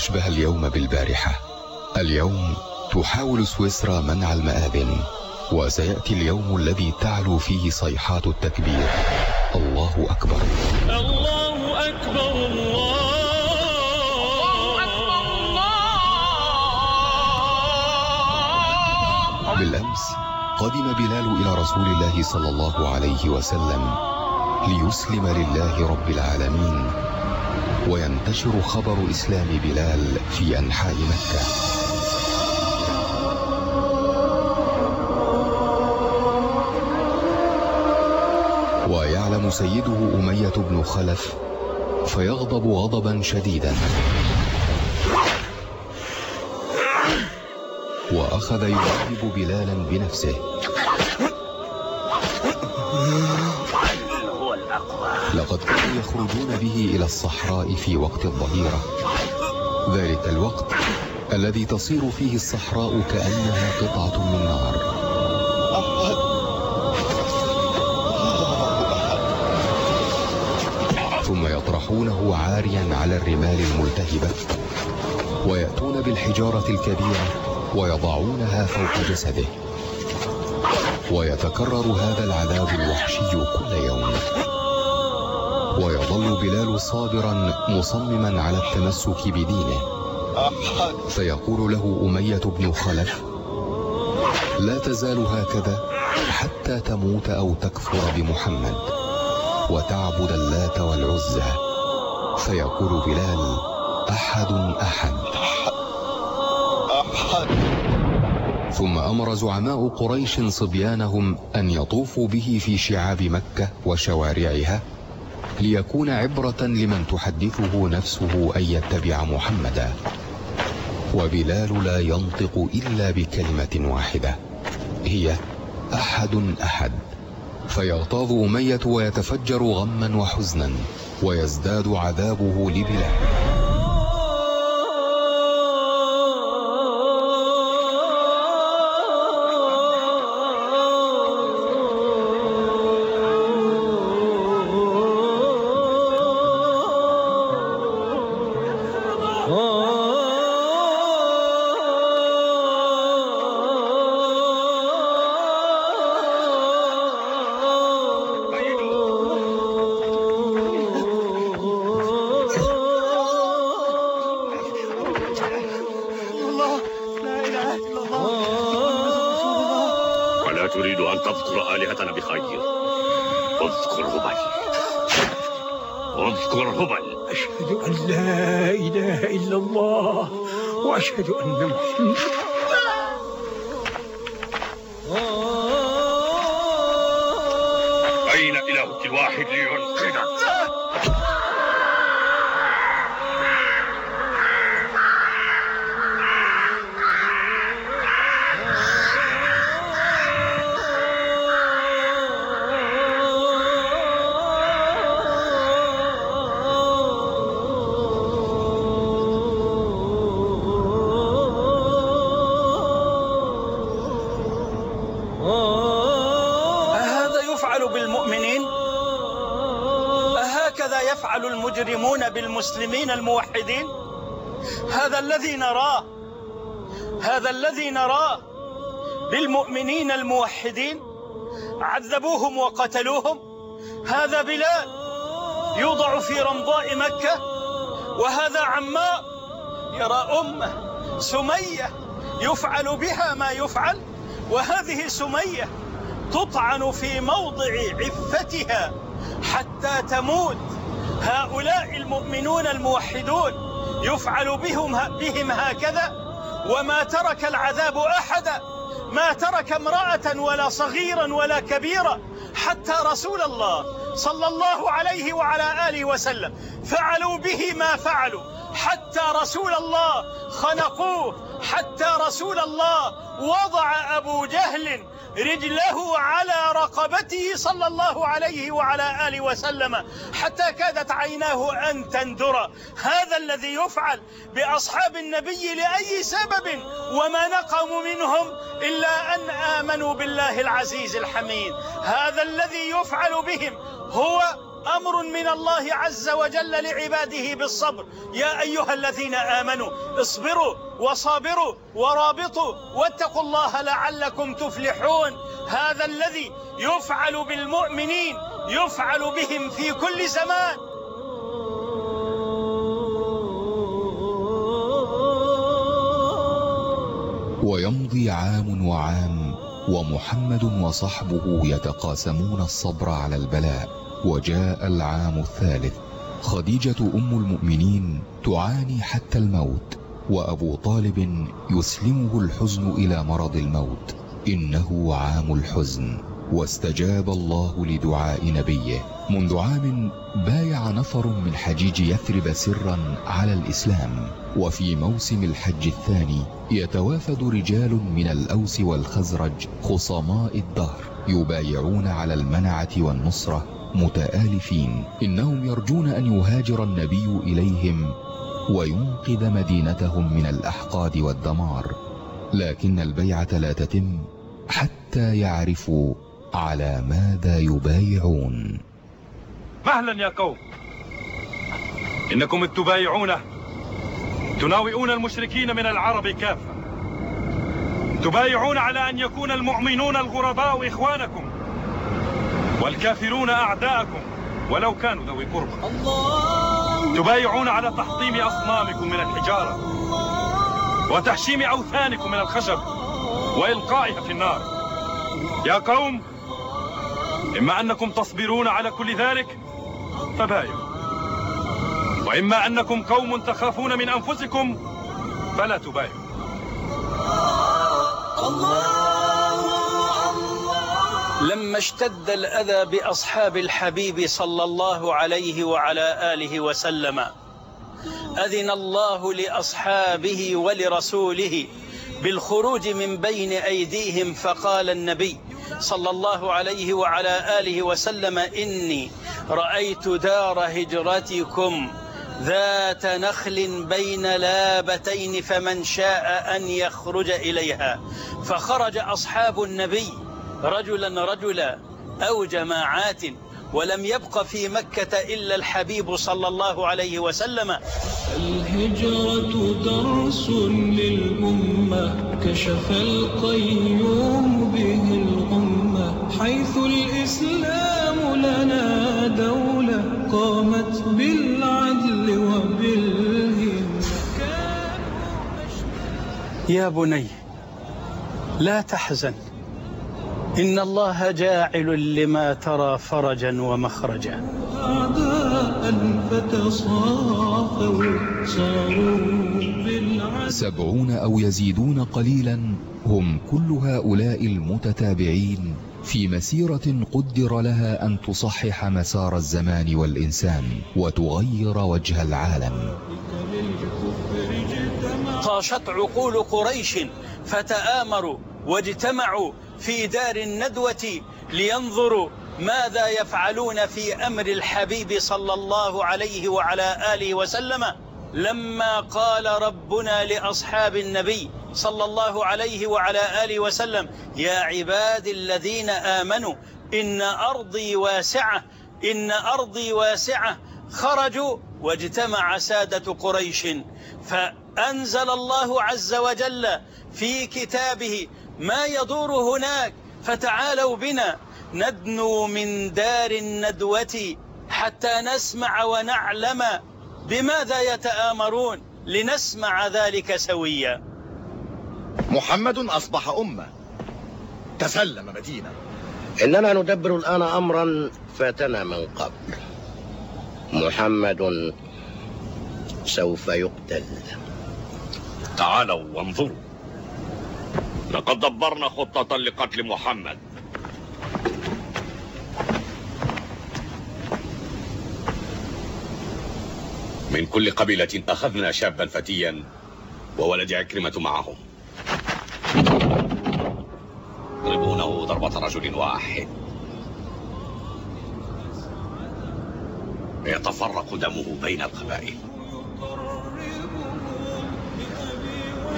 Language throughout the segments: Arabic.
أشبه اليوم بالبارحة. اليوم تحاول سويسرا منع المآذن وسيأتي اليوم الذي تعلو فيه صيحات التكبير. الله أكبر. الله أكبر الله. بالأمس قدم بلال إلى رسول الله صلى الله عليه وسلم ليسلم لله رب العالمين. وينتشر خبر إسلام بلال في أنحاء مكة. ويعلم سيده أمية بن خلف فيغضب غضبا شديدا. وأخذ يعذب بلالا بنفسه. لقد كانوا يخرجون به إلى الصحراء في وقت الظهيرة. ذلك الوقت الذي تصير فيه الصحراء كأنها قطعة من نار. ثم يطرحونه عاريا على الرمال الملتهبة ويأتون بالحجارة الكبيرة ويضعونها فوق جسده. ويتكرر هذا العذاب الوحشي كل يوم. ويظل بلال صابرا مصمما على التمسك بدينه. فيقول له أمية بن خلف لا تزال هكذا حتى تموت أو تكفر بمحمد وتعبد اللات والعزى. فيقول بلال أحد أحد أحد. ثم أمر زعماء قريش صبيانهم أن يطوفوا به في شعاب مكة وشوارعها. ليكون عبرة لمن تحدثه نفسه أن يتبع محمدا. وبلال لا ينطق إلا بكلمة واحدة. هي أحد أحد. فيغتاظ أمية ويتفجر غما وحزنا ويزداد عذابه لبلال تذكر آلهتنا بخير. اذكر هبل. اذكر هبل. أشهد أن لا إله إلا الله وأشهد أن محمد أين إلهك الواحد لينقذك أهكذا يفعل المجرمون بالمسلمين الموحدين؟ هذا الذي نراه هذا الذي نراه بالمؤمنين الموحدين عذبوهم وقتلوهم. هذا بلال يوضع في رمضاء مكة وهذا عمار يرى أمه سمية يفعل بها ما يفعل وهذه سمية تطعن في موضع عفتها حتى تموت. هؤلاء المؤمنون الموحدون يفعل بهم بهم هكذا وما ترك العذاب أحدا ما ترك امرأة ولا صغيرا ولا كبيرا حتى رسول الله صلى الله عليه وعلى آله وسلم فعلوا به ما فعلوا حتى رسول الله خنقوه حتى رسول الله وضع أبو جهل رجله على رقبته صلى الله عليه وعلى آله وسلم حتى كادت عيناه أن تندر. هذا الذي يفعل بأصحاب النبي لأي سبب وما نقموا منهم إلا أن آمنوا بالله العزيز الحميد. هذا الذي يفعل بهم هو أمر من الله عز وجل لعباده بالصبر. يا أيها الذين آمنوا اصبروا وصابروا ورابطوا واتقوا الله لعلكم تفلحون. هذا الذي يفعل بالمؤمنين يفعل بهم في كل زمان. ويمضي عام وعام ومحمد وصحبه يتقاسمون الصبر على البلاء. وجاء العام الثالث. خديجة أم المؤمنين تعاني حتى الموت وأبو طالب يسلمه الحزن إلى مرض الموت. إنه عام الحزن. واستجاب الله لدعاء نبيه. منذ عام بايع نفر من حجيج يثرب سرا على الإسلام. وفي موسم الحج الثاني يتوافد رجال من الأوس والخزرج خصماء الدهر يبايعون على المنعة والنصرة متآلفين. إنهم يرجون أن يهاجر النبي إليهم وينقذ مدينتهم من الأحقاد والدمار. لكن البيعة لا تتم حتى يعرفوا على ماذا يبايعون. مهلا يا قوم. إنكم تبايعون تناوئون المشركين من العرب كافة. تبايعون على أن يكون المؤمنون الغرباء إخوانكم. والكافرون أعداءكم ولو كانوا ذوي قربى. تبايعون على تحطيم أصنامكم من الحجارة وتحشيم أوثانكم من الخشب وإلقائها في النار. يا قوم إما أنكم تصبرون على كل ذلك فبايعوا. وإما أنكم قوم تخافون من أنفسكم فلا تبايعوا. لما اشتد الأذى بأصحاب الحبيب صلى الله عليه وعلى آله وسلم أذن الله لأصحابه ولرسوله بالخروج من بين أيديهم فقال النبي صلى الله عليه وعلى آله وسلم إني رأيت دار هجرتكم ذات نخل بين لابتين فمن شاء أن يخرج إليها. فخرج أصحاب النبي رجلا رجلا أو جماعات ولم يبق في مكة إلا الحبيب صلى الله عليه وسلم. الهجرة درس للأمة كشف القيوم به الأمة حيث الإسلام لنا دولة قامت بالعدل وبالهمة يا بني لا تحزن. إن الله جاعل لما ترى فرجا ومخرجا. أعداء فتصافوا صاروا بالعدل سبعون أو يزيدون قليلا هم كل هؤلاء المتتابعين في مسيرة قدر لها أن تصحح مسار الزمان والإنسان وتغير وجه العالم. طاشت عقول قريش فتآمروا واجتمعوا في دار الندوة لينظروا ماذا يفعلون في أمر الحبيب صلى الله عليه وعلى آله وسلم لما قال ربنا لأصحاب النبي صلى الله عليه وعلى آله وسلم يا عباد الذين آمنوا إن أرضي واسعة إن أرضي واسعة خرجوا واجتمع سادة قريش فأنزل الله عز وجل في كتابه ما يدور هناك فتعالوا بنا. ندنو من دار الندوة حتى نسمع ونعلم بماذا يتآمرون لنسمع ذلك سويا. محمد أصبح أمة. تسلم مدينة. إننا ندبر الآن أمرا فاتنا من قبل. محمد سوف يقتل. تعالوا وانظروا. لقد دبرنا خطة لقتل محمد. من كل قبيلة أخذنا شابا فتيا وولد عكرمة معهم. يضربونه ضربة رجل واحد. يتفرق دمه بين القبائل.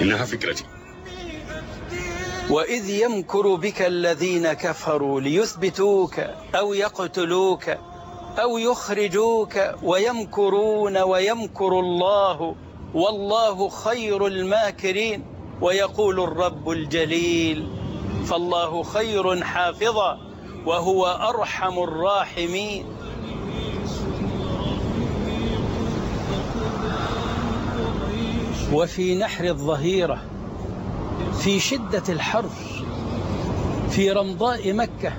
إنها فكرتي. وإذ يمكر بك الذين كفروا ليثبتوك أو يقتلوك أو يخرجوك ويمكرون ويمكر الله والله خير الماكرين ويقول الرب الجليل فالله خير حافظا وهو أرحم الراحمين. وفي نحر الظهيرة في شدة الحر في رمضاء مكة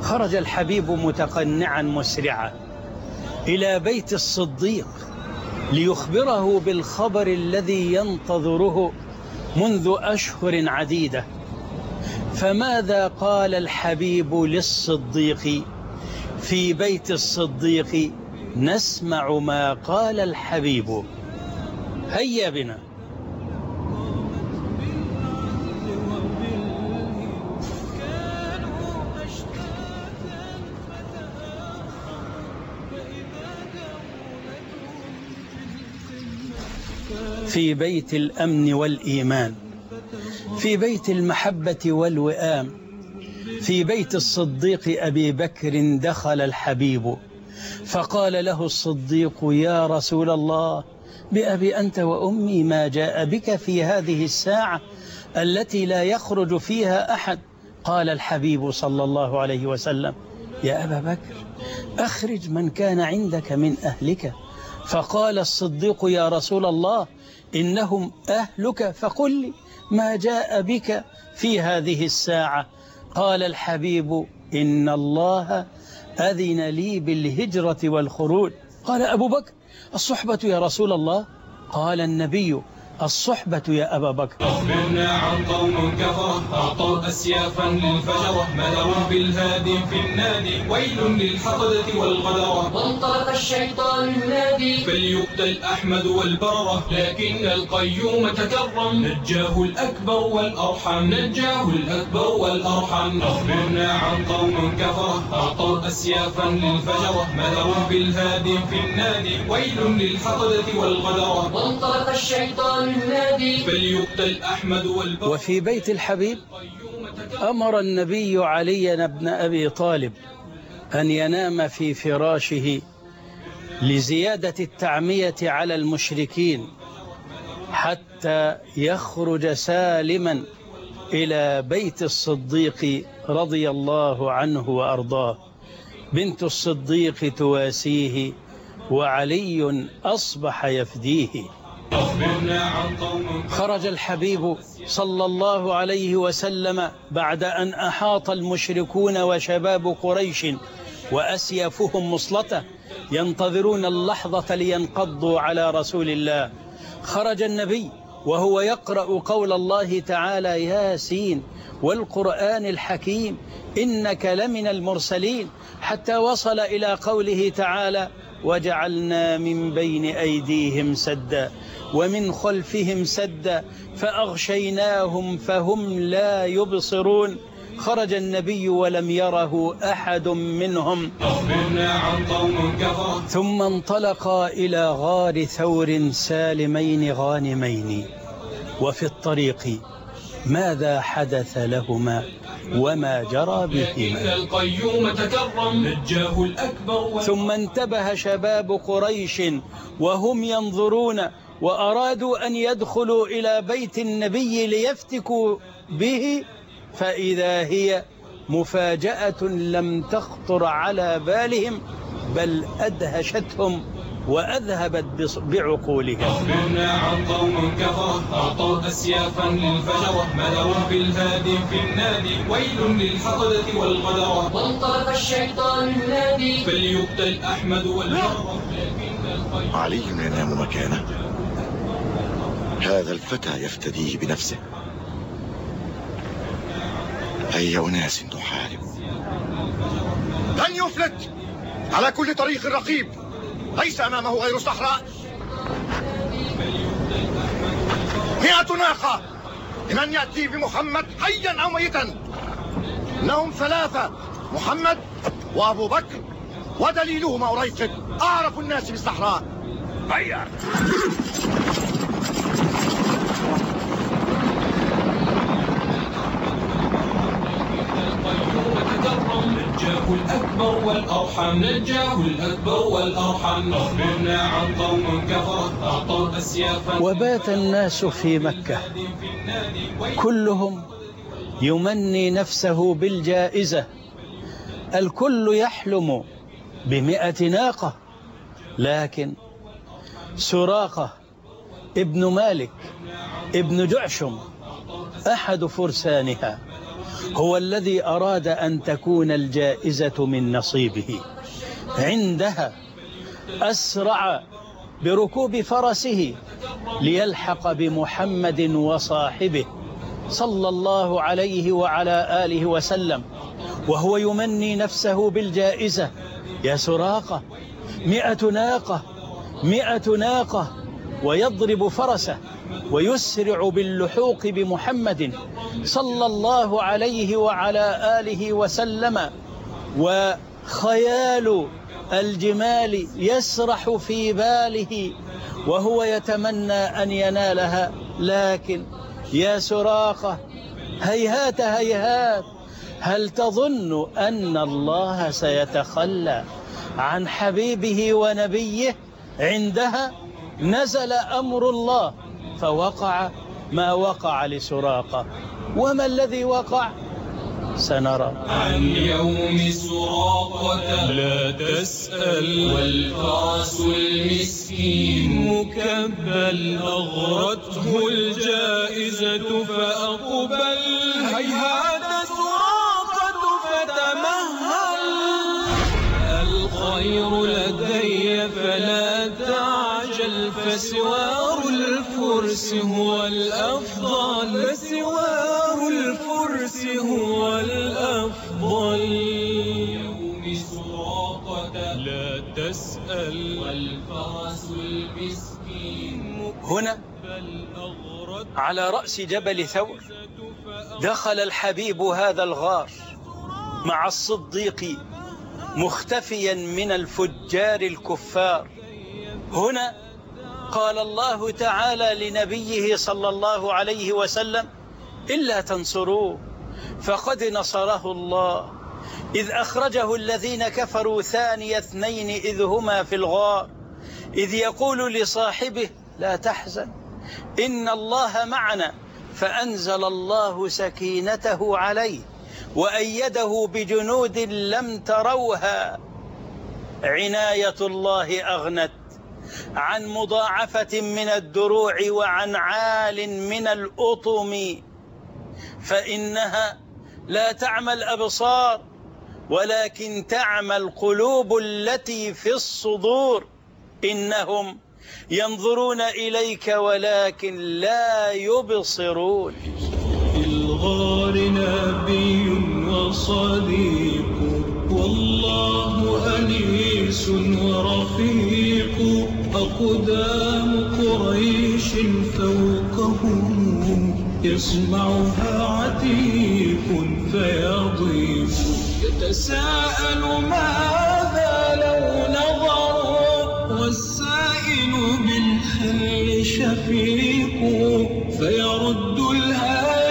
خرج الحبيب متقنعا مسرعا إلى بيت الصديق ليخبره بالخبر الذي ينتظره منذ أشهر عديدة. فماذا قال الحبيب للصديق؟ في بيت الصديق نسمع ما قال الحبيب. هيا بنا. في بيت الأمن والإيمان في بيت المحبة والوئام في بيت الصديق أبي بكر دخل الحبيب فقال له الصديق يا رسول الله بأبي أنت وأمي ما جاء بك في هذه الساعة التي لا يخرج فيها أحد؟ قال الحبيب صلى الله عليه وسلم يا أبا بكر أخرج من كان عندك من أهلك. فقال الصديق يا رسول الله إنهم أهلك فقل لي ما جاء بك في هذه الساعة. قال الحبيب إن الله أذن لي بالهجرة والخروج. قال أبو بكر الصحبة يا رسول الله؟ قال النبي الصحبة يا أبا بكر. أخبرنا عن قوم كفرة أعطوا أسيافا للفجرة مدروا بالهادي في النادي. ويل للحقدة والغدرة وانطلق الشيطان ينادي. فليقتل أحمد والبررة. لكن القيوم تكرم. نجاه الأكبر والأرحم. نجاه الأكبر والأرحم. أخبرنا عن قوم كفرة أعطوا أسيافا للفجرة مدروا بالهادي في النادي. ويل للحقدة والغدرة وانطلق الشيطان فليقتل أحمد وفي بيت الحبيب أمر النبي علي بن أبي طالب أن ينام في فراشه لزيادة التعمية على المشركين حتى يخرج سالما إلى بيت الصديق رضي الله عنه وأرضاه. بنت الصديق تواسيه وعلي أصبح يفديه. خرج الحبيب صلى الله عليه وسلم بعد أن أحاط المشركون وشباب قريش وأسيافهم مصلته ينتظرون اللحظة لينقضوا على رسول الله. خرج النبي وهو يقرأ قول الله تعالى ياسين والقرآن الحكيم إنك لمن المرسلين. حتى وصل إلى قوله تعالى وجعلنا من بين أيديهم سدا ومن خلفهم سدا فأغشيناهم فهم لا يبصرون. خرج النبي ولم يره أحد منهم. ثم انطلقا إلى غار ثور سالمين غانمين. وفي الطريق ماذا حدث لهما وما جرى بهما. القيوم تكرم الأكبر ثم انتبه شباب قريش وهم ينظرون وأرادوا أن يدخلوا إلى بيت النبي ليفتكوا به فإذا هي مفاجأة لم تخطر على بالهم بل أدهشتهم وأذهبت بعقولهم. أخبرنا عن قوم كفرة أعطوا أسيافا للفجرة مدروا بالهادي في النادي ويل للحقدة والغدرة وانطلق الشيطان ينادي فليقتل أحمد القيوم علي ينام مكانه هذا الفتى يفتديه بنفسه. أي أناس نحارب لن يفلت على كل طريق رقيب. ليس أمامه غير صحراء. مئة ناقة لمن يأتي بمحمد حيا أو ميتا. إنهم ثلاثة محمد وأبو بكر ودليلهما أريقط أعرف الناس بالصحراء. هيا الأكبر والأرحم نجاه الأكبر والأرحم. أخبرنا عن قوم كفرت أعطوا أسيافا وبات الناس في مكة. كلهم يمني نفسه بالجائزة. الكل يحلم بمئة ناقة لكن سراقة ابن مالك ابن جعشم أحد فرسانها هو الذي أراد أن تكون الجائزة من نصيبه. عندها أسرع بركوب فرسه ليلحق بمحمد وصاحبه صلى الله عليه وعلى آله وسلم وهو يمني نفسه بالجائزة. يا سراقة مئة ناقة مئة ناقة. ويضرب فرسه ويسرع باللحوق بمحمد صلى الله عليه وعلى آله وسلم. وخيال الجمال يسرح في باله وهو يتمنى أن ينالها. لكن يا سراقة هيهات هيهات هل تظن أن الله سيتخلى عن حبيبه ونبيه عندها؟ نزل أمر الله فوقع ما وقع لسراقة. وما الذي وقع؟ سنرى. عن يوم سراقة لا تسأل. والفرس المسكين مكبل أغرته الجائزة فأقبل. هيهات سراقة فتمهل. الخير لدي فلا فسوار الفرس هو الأفضل. فسوار الفرس هو الأفضل. يوم سراقة لا تسأل. والفرس المسكين هنا على رأس جبل ثور دخل الحبيب هذا الغار مع الصديق مختفيا من الفجار الكفار. هنا قال الله تعالى لنبيه صلى الله عليه وسلم إلا تنصروه فقد نصره الله. إذ أخرجه الذين كفروا ثاني اثنين إذ هما في الغار إذ يقول لصاحبه لا تحزن إن الله معنا فأنزل الله سكينته عليه وأيده بجنود لم تروها. عناية الله أغنت. عن مضاعفة من الدروع وعن عال من الأطم فإنها لا تعمى الأبصار ولكن تعمى القلوب التي في الصدور. إنهم ينظرون إليك ولكن لا يبصرون. في الغار نبي وصديق والله أنيس ورفيق. أقدام قريش فوقهم يسمعها عتيق فيضيق يتساءل ماذا لو نظروا والسائل بالحل شفيق فيرد الهادي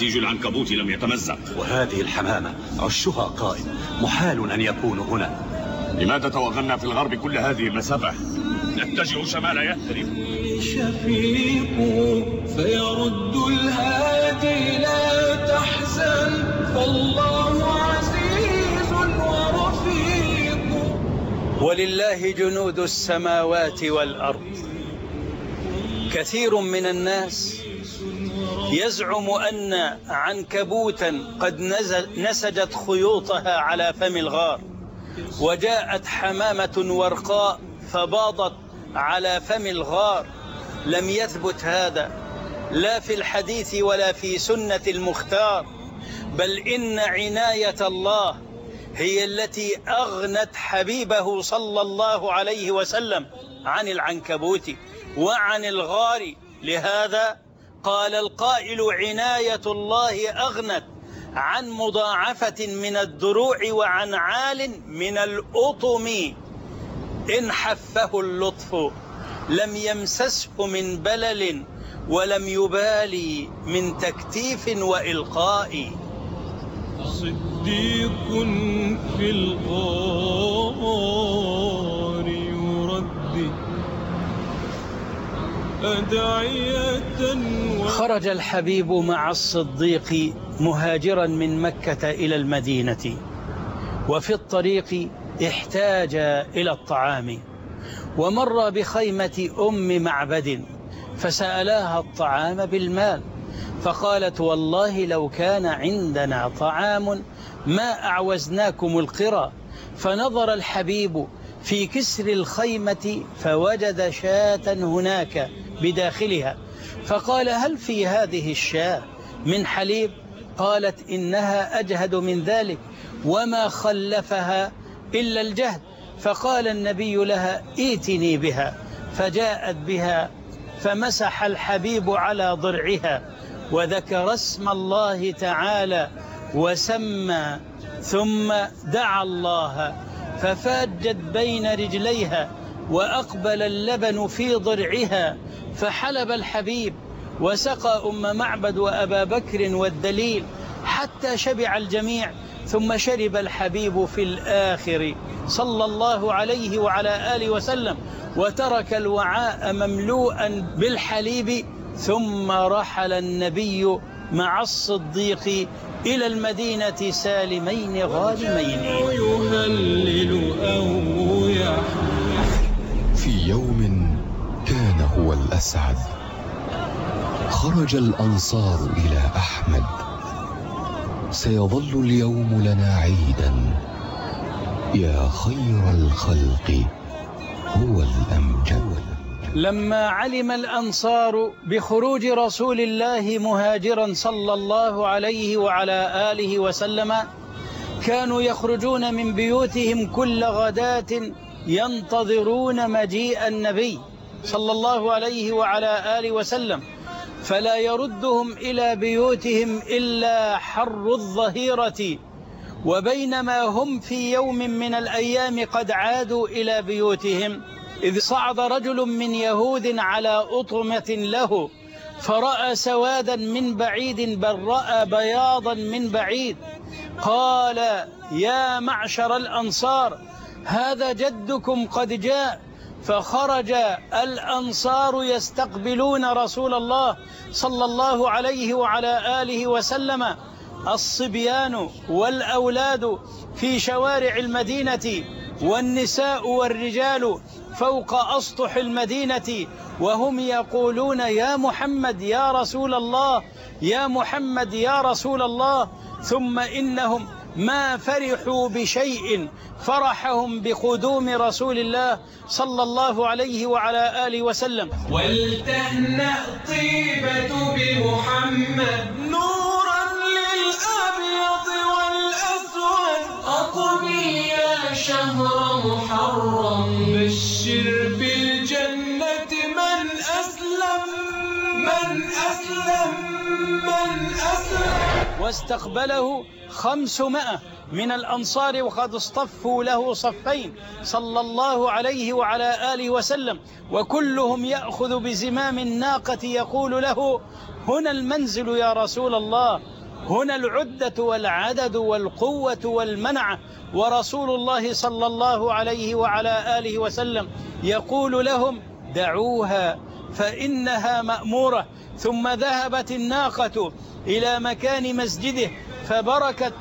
نسيج العنكبوت لم يتمزق. وهذه الحمامة عشها قائم محال أن يكون هنا. لماذا توغلنا في الغرب كل هذه المسافة نتجه شمال يثرب. شفيق فيرد الهادي لا تحزن. فالله عزيز ورفيق. ولله جنود السماوات والأرض. كثير من الناس يزعم أن عنكبوتا قد نسجت خيوطها على فم الغار وجاءت حمامة ورقاء فباضت على فم الغار. لم يثبت هذا لا في الحديث ولا في سنة المختار. بل إن عناية الله هي التي أغنت حبيبه صلى الله عليه وسلم عن العنكبوت وعن الغار. لهذا قال القائل عناية الله أغنت عن مضاعفة من الدروع وعن عال من الأطم. إن حفه اللطف لم يمسسه من بلل ولم يبالي من تكتيف وإلقاء. صديق في الغار. خرج الحبيب مع الصديق مهاجرا من مكة إلى المدينة وفي الطريق احتاج إلى الطعام ومر بخيمة أم معبد فسألاها الطعام بالمال فقالت والله لو كان عندنا طعام ما أعوزناكم القرى فنظر الحبيب في كسر الخيمة فوجد شاة هناك بداخلها. فقال هل في هذه الشاة من حليب؟ قالت إنها أجهد من ذلك وما خلفها إلا الجهد فقال النبي لها ائتني بها. فجاءت بها فمسح الحبيب على ضرعها وذكر اسم الله تعالى وسمى ثم دعا الله ففاجت بين رجليها وأقبل اللبن في ضرعها فحلب الحبيب وسقى أم معبد وأبا بكر والدليل حتى شبع الجميع ثم شرب الحبيب في الآخر. صلى الله عليه وعلى آله وسلم. وترك الوعاء مملوءا بالحليب ثم رحل النبي مع الصديق إلى المدينة سالمين غانمين يهلل أو في يوم كان هو الأسعد خرج الأنصار إلى أحمد. سيظل اليوم لنا عيدا. يا خير الخلق هو الأمجد. لما علم الأنصار بخروج رسول الله مهاجرا صلى الله عليه وعلى آله وسلم كانوا يخرجون من بيوتهم كل غداة ينتظرون مجيء النبي صلى الله عليه وعلى آله وسلم فلا يردهم إلى بيوتهم إلا حر الظهيرة وبينما هم في يوم من الأيام قد عادوا إلى بيوتهم. إذ صعد رجل من يهود على أطمة له فرأى سوادا من بعيد بل رأى بياضا من بعيد قال يا معشر الأنصار هذا جدكم قد جاء فخرج الأنصار يستقبلون رسول الله صلى الله عليه وعلى آله وسلم. الصبيان والأولاد في شوارع المدينة والنساء والرجال فوق أسطح المدينة وهم يقولون يا محمد يا رسول الله يا محمد يا رسول الله ثم إنهم ما فرحوا بشيء فرحهم بقدوم رسول الله صلى الله عليه وعلى آله وسلم. ولتهنأ طيبة بمحمد. نورا للأبيض والأسود. أقبل يا شهر محرم. بشر بالجنة من أسلم. من أسلم. من أسلم. واستقبله خمسمائة من الأنصار وقد اصطفوا له صفين صلى الله عليه وعلى آله وسلم. وكلهم يأخذ بزمام الناقة يقول له هنا المنزل يا رسول الله هنا العدة والعدد والقوة والمنعة ورسول الله صلى الله عليه وعلى آله وسلم يقول لهم دعوها فإنها مأمورة. ثم ذهبت الناقة إلى مكان مسجده فبركت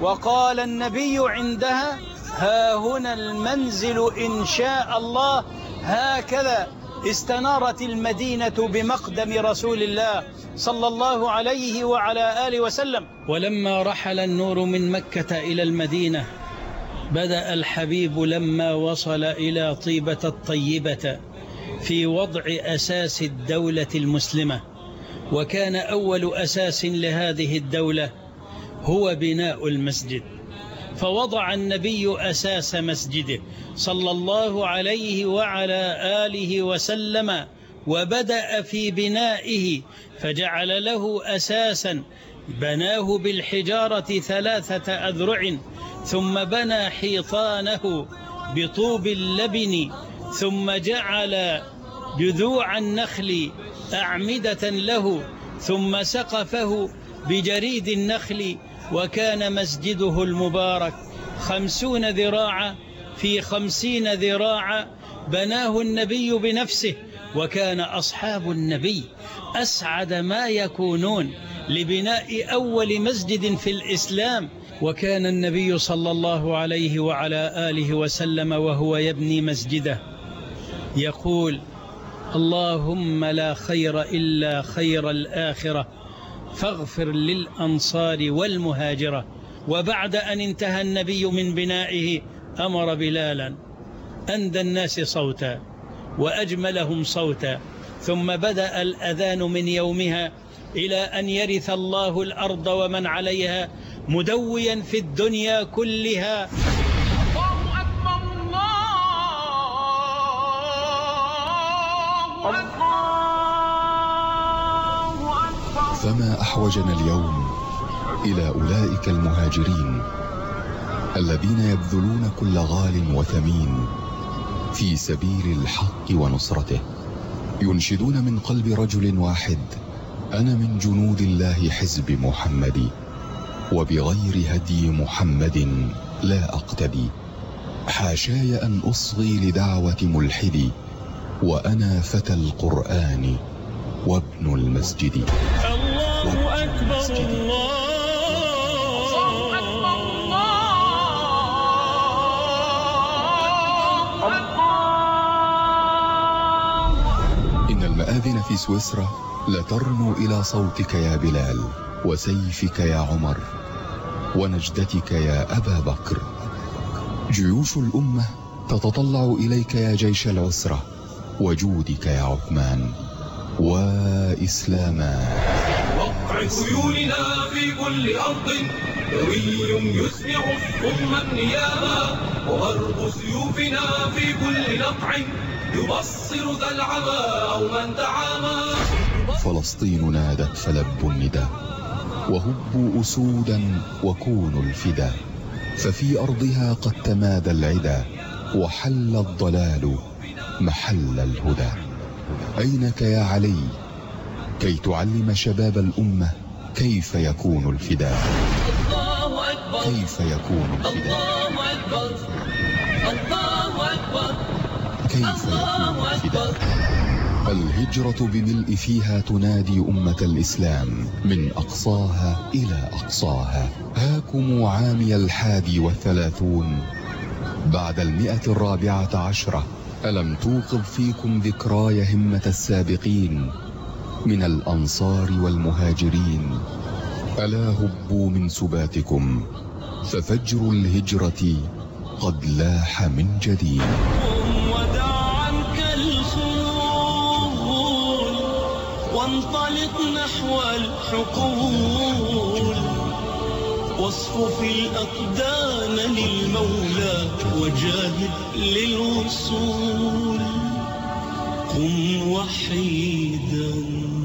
وقال النبي عندها ها هنا المنزل إن شاء الله. هكذا استنارت المدينة بمقدم رسول الله صلى الله عليه وعلى آله وسلم. ولما رحل النور من مكة إلى المدينة بدأ الحبيب لما وصل إلى طيبة الطيبة. في وضع أساس الدولة المسلمة وكان أول أساس لهذه الدولة هو بناء المسجد. فوضع النبي أساس مسجده صلى الله عليه وعلى آله وسلم وبدأ في بنائه فجعل له أساسا بناه بالحجارة ثلاثة أذرع ثم بنى حيطانه بطوب اللبن ثم جعل جذوع النخل أعمدة له ثم سقفه بجريد النخل وكان مسجده المبارك. خمسون ذراعا في خمسين ذراعا بناه النبي بنفسه وكان أصحاب النبي أسعد ما يكونون لبناء أول مسجد في الإسلام. وكان النبي صلى الله عليه وعلى آله وسلم وهو يبني مسجده. يقول اللهم لا خير إلا خير الآخرة فاغفر للأنصار والمهاجرة. وبعد أن انتهى النبي من بنائه أمر بلالا أندى الناس صوتا وأجملهم صوتا. ثم بدأ الأذان من يومها إلى أن يرث الله الأرض ومن عليها مدويا في الدنيا كلها. فما أحوجنا اليوم إلى أولئك المهاجرين الذين يبذلون كل غال وثمين في سبيل الحق ونصرته. ينشدون من قلب رجل واحد أنا من جنود الله حزب محمد وبغير هدي محمد لا أقتدي. حاشاي أن أصغي لدعوة ملحدي وأنا فتى القرآن وابن المسجد. الله أكبر الله. إن المآذن في سويسرا لترنو إلى صوتك يا بلال وسيفك يا عمر ونجدتك يا أبا بكر. جيوش الأمة تتطلع إليك يا جيش العسرة وجودك يا عثمان. وإسلاما. وقع خيولنا في كل أرض. دوي يسمع الصم النيابا وغرب سيوفنا في كل نقع. يبصر ذا العمى أو من تعامى فلسطين نادت فلبوا النداء. وهبوا أسودا وكونوا الفدا. ففي أرضها قد تمادى العدا. وحل الضلال محل الهدى. أينك يا علي؟ كي تعلم شباب الأمة كيف يكون الفداء. الله أكبر كيف يكون الفداء. الله أكبر الله أكبر كيف يكون الفداء. الهجرة بملء فيها تنادي أمة الإسلام من أقصاها إلى أقصاها. هاكم عامي الحادي والثلاثون. بعد المئة الرابعة عشرة ألم توقظ فيكم ذكراي همة السابقين؟ من الأنصار والمهاجرين. ألا هبوا من سباتكم ففجر الهجرة قد لاح من جديد. ودع عنك وانطلق نحو الحقول. واصفف الأقدام للمولى وجاهد للوصول. قم وحيدا.